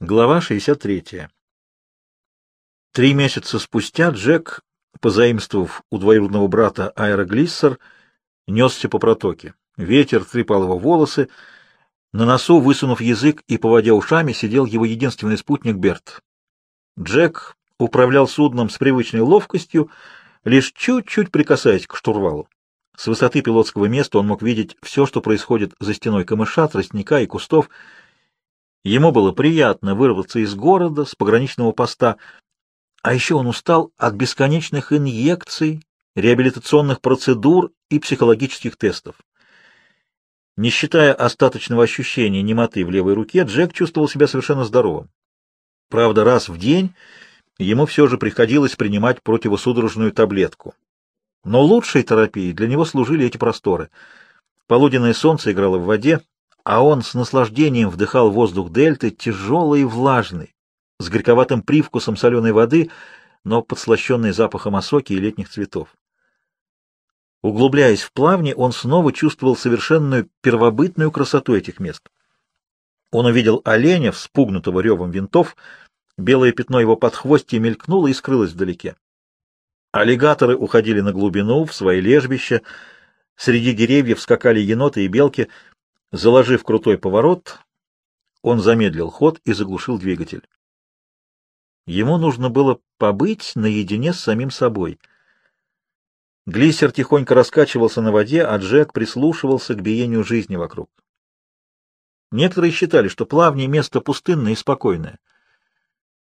Глава 63. Три месяца спустя Джек, позаимствовав у двоюродного брата аэроглиссер, несся по протоке. Ветер трепал его волосы. На носу, высунув язык и поводя ушами, сидел его единственный спутник Берт. Джек управлял судном с привычной ловкостью, лишь чуть-чуть прикасаясь к штурвалу. С высоты пилотского места он мог видеть все, что происходит за стеной камыша, тростника и кустов, Ему было приятно вырваться из города, с пограничного поста, а еще он устал от бесконечных инъекций, реабилитационных процедур и психологических тестов. Не считая остаточного ощущения немоты в левой руке, Джек чувствовал себя совершенно здоровым. Правда, раз в день ему все же приходилось принимать противосудорожную таблетку. Но лучшей терапией для него служили эти просторы. Полуденное солнце играло в воде, а он с наслаждением вдыхал воздух дельты, тяжелый и влажный, с горьковатым привкусом соленой воды, но подслащенный запахом осоки и летних цветов. Углубляясь в плавни, он снова чувствовал совершенную первобытную красоту этих мест. Он увидел оленя, вспугнутого ревом винтов, белое пятно его подхвостья мелькнуло и скрылось вдалеке. Аллигаторы уходили на глубину, в свои лежбища, среди деревьев скакали еноты и белки — Заложив крутой поворот, он замедлил ход и заглушил двигатель. Ему нужно было побыть наедине с самим собой. Глиссер тихонько раскачивался на воде, а Джек прислушивался к биению жизни вокруг. Некоторые считали, что плавнее место пустынное и спокойное.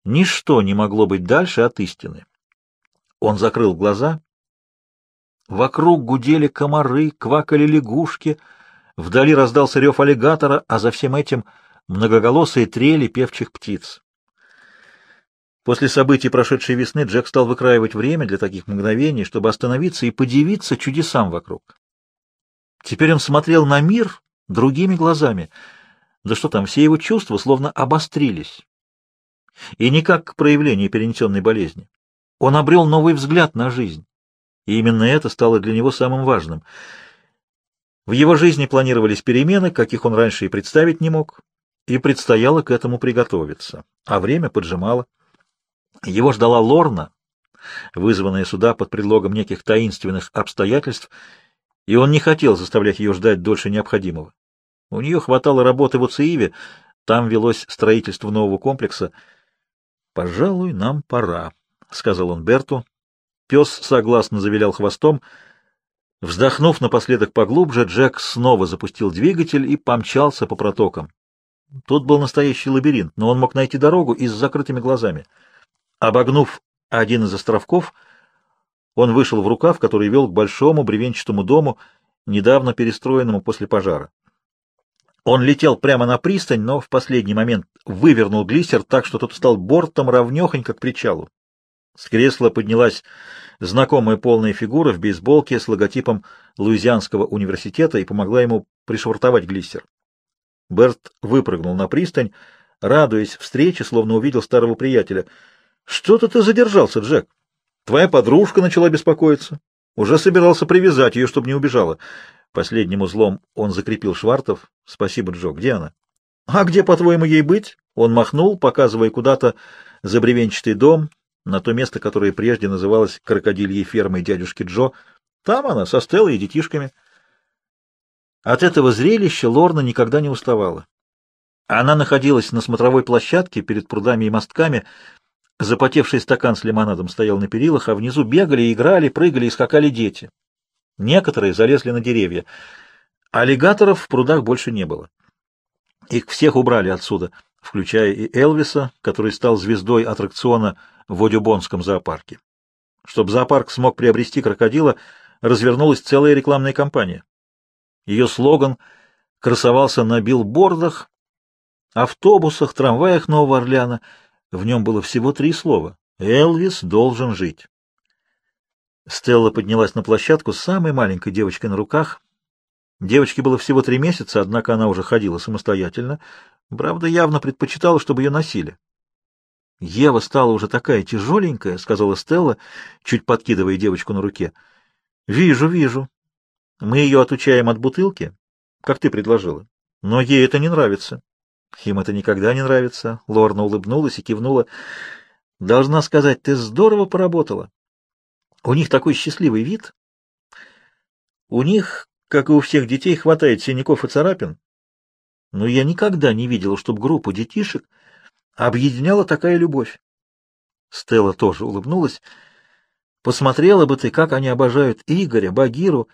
Ничто не могло быть дальше от истины. Он закрыл глаза. Вокруг гудели комары, квакали лягушки — Вдали раздался рев аллигатора, а за всем этим многоголосые трели певчих птиц. После событий прошедшей весны Джек стал выкраивать время для таких мгновений, чтобы остановиться и подивиться чудесам вокруг. Теперь он смотрел на мир другими глазами. Да что там, все его чувства словно обострились. И не как проявление перенесенной болезни. Он обрел новый взгляд на жизнь. И именно это стало для него самым важным — в его жизни планировались перемены, каких он раньше и представить не мог, и предстояло к этому приготовиться, а время поджимало. Его ждала Лорна, вызванная сюда под предлогом неких таинственных обстоятельств, и он не хотел заставлять ее ждать дольше необходимого. У нее хватало работы в Уцииве, там велось строительство нового комплекса. «Пожалуй, нам пора», — сказал он Берту. Пес согласно завилял хвостом — Вздохнув напоследок поглубже, Джек снова запустил двигатель и помчался по протокам. Тут был настоящий лабиринт, но он мог найти дорогу и с закрытыми глазами. Обогнув один из островков, он вышел в рукав, который вел к большому бревенчатому дому, недавно перестроенному после пожара. Он летел прямо на пристань, но в последний момент вывернул глиссер так, что тот стал бортом равнехонько к причалу. С кресла поднялась знакомая полная фигура в бейсболке с логотипом Луизианского университета и помогла ему пришвартовать глиссер. Берт выпрыгнул на пристань, радуясь встрече, словно увидел старого приятеля. — Что-то ты задержался, Джек. Твоя подружка начала беспокоиться. Уже собирался привязать ее, чтобы не убежала. Последним узлом он закрепил Швартов. — Спасибо, Джо. Где она? — А где, по-твоему, ей быть? Он махнул, показывая куда-то за бревенчатый дом, на то место, которое прежде называлось крокодильей фермой дядюшки Джо. Там она, со Стеллой и детишками. От этого зрелища Лорна никогда не уставала. Она находилась на смотровой площадке перед прудами и мостками. Запотевший стакан с лимонадом стоял на перилах, а внизу бегали, играли, прыгали и скакали дети. Некоторые залезли на деревья. Аллигаторов в прудах больше не было. Их всех убрали отсюда, включая и Элвиса, который стал звездой аттракциона в Одюбонском зоопарке. Чтобы зоопарк смог приобрести крокодила, развернулась целая рекламная кампания. Ее слоган красовался на билбордах, автобусах, трамваях Нового Орлеана. В нем было всего три слова «Элвис должен жить». Стелла поднялась на площадку с самой маленькой девочкой на руках. Девочке было всего три месяца, однако она уже ходила самостоятельно. Правда, явно предпочитала, чтобы ее носили. Ева стала уже такая тяжеленькая, — сказала Стелла, чуть подкидывая девочку на руке. — Вижу, вижу. Мы ее отучаем от бутылки, как ты предложила. Но ей это не нравится. Им это никогда не нравится. Лорна улыбнулась и кивнула. Должна сказать, ты здорово поработала. У них такой счастливый вид. У них, как и у всех детей, хватает синяков и царапин. Но я никогда не видела, чтобы группу детишек объединяла такая любовь. Стелла тоже улыбнулась. Посмотрела бы ты, как они обожают Игоря, Багиру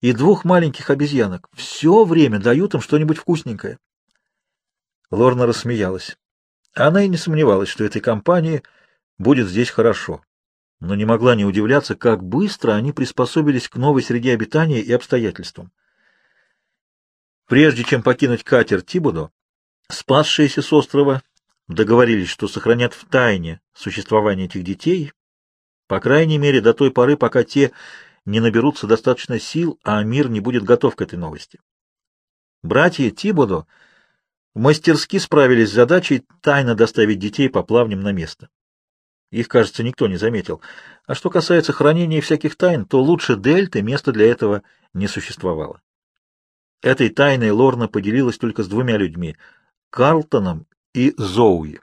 и двух маленьких обезьянок. Все время дают им что-нибудь вкусненькое. Лорна рассмеялась. Она и не сомневалась, что этой компании будет здесь хорошо, но не могла не удивляться, как быстро они приспособились к новой среде обитания и обстоятельствам. Прежде чем покинуть катер Тибудо, спасшиеся с острова договорились, что сохранят в тайне существование этих детей, по крайней мере до той поры, пока те не наберутся достаточно сил, а мир не будет готов к этой новости. Братья Тибодо мастерски справились с задачей тайно доставить детей по плавням на место. Их, кажется, никто не заметил. А что касается хранения всяких тайн, то лучше Дельты места для этого не существовало. Этой тайной Лорна поделилась только с двумя людьми — Карлтоном и Зоуи,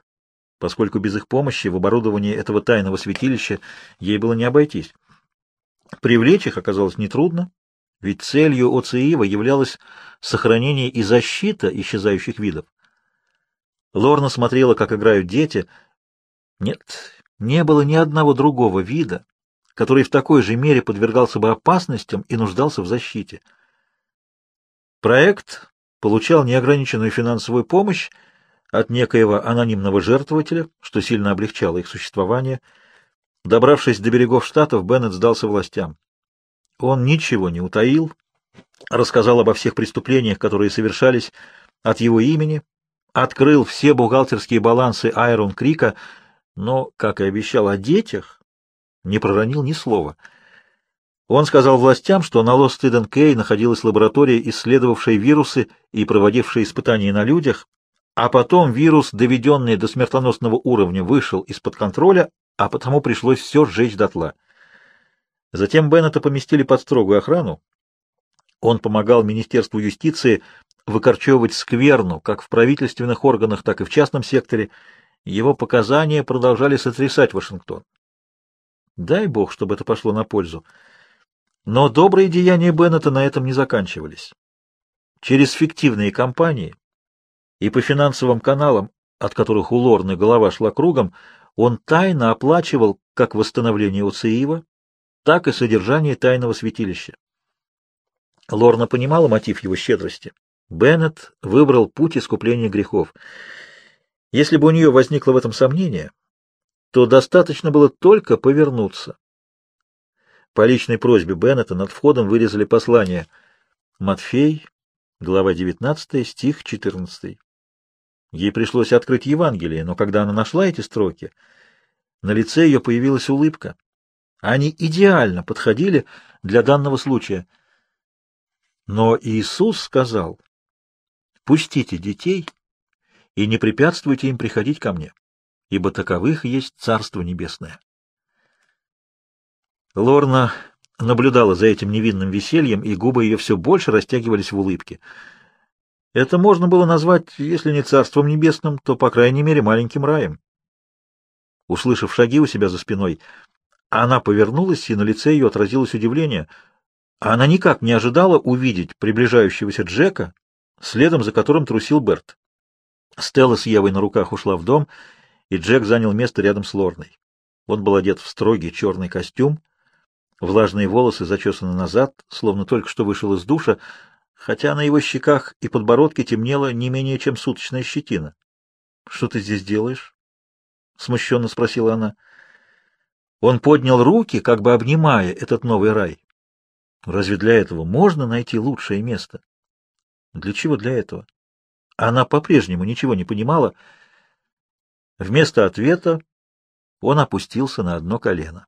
поскольку без их помощи в оборудовании этого тайного святилища ей было не обойтись. Привлечь их оказалось нетрудно, ведь целью Оциива являлось сохранение и защита исчезающих видов. Лорна смотрела, как играют дети. Нет, не было ни одного другого вида, который в такой же мере подвергался бы опасностям и нуждался в защите. Проект получал неограниченную финансовую помощь от некоего анонимного жертвователя, что сильно облегчало их существование. Добравшись до берегов Штатов, Беннет сдался властям. Он ничего не утаил, рассказал обо всех преступлениях, которые совершались от его имени, открыл все бухгалтерские балансы Айрон Крика, но, как и обещал о детях, не проронил ни слова. Он сказал властям, что на Лост Иден Кей находилась лаборатория, исследовавшая вирусы и проводившая испытания на людях, а потом вирус, доведенный до смертоносного уровня, вышел из-под контроля, а потому пришлось все сжечь дотла. Затем Беннета поместили под строгую охрану. Он помогал Министерству юстиции выкорчевывать скверну как в правительственных органах, так и в частном секторе. Его показания продолжали сотрясать Вашингтон. Дай бог, чтобы это пошло на пользу. Но добрые деяния Беннета на этом не заканчивались. Через фиктивные компании и по финансовым каналам, от которых у Лорны голова шла кругом, он тайно оплачивал как восстановление Уциева, так и содержание тайного святилища. Лорна понимала мотив его щедрости. Беннет выбрал путь искупления грехов. Если бы у нее возникло в этом сомнение, то достаточно было только повернуться. По личной просьбе Беннета над входом вырезали послание Матфей, глава 19, стих 14. Ей пришлось открыть Евангелие, но когда она нашла эти строки, на лице ее появилась улыбка. Они идеально подходили для данного случая. Но Иисус сказал, «Пустите детей и не препятствуйте им приходить ко мне, ибо таковых есть Царство Небесное». Лорна наблюдала за этим невинным весельем, и губы ее все больше растягивались в улыбке. Это можно было назвать, если не Царством Небесным, то, по крайней мере, маленьким раем. Услышав шаги у себя за спиной, она повернулась, и на лице ее отразилось удивление. Она никак не ожидала увидеть приближающегося Джека, следом за которым трусил Берт. Стелла с Евой на руках ушла в дом, и Джек занял место рядом с Лорной. Он был одет в строгий черный костюм, влажные волосы зачесаны назад, словно только что вышел из душа, хотя на его щеках и подбородке темнело не менее чем суточная щетина. — Что ты здесь делаешь? — смущенно спросила она. — он поднял руки, как бы обнимая этот новый рай. Разве для этого можно найти лучшее место? Для чего для этого? Она по-прежнему ничего не понимала. Вместо ответа он опустился на одно колено.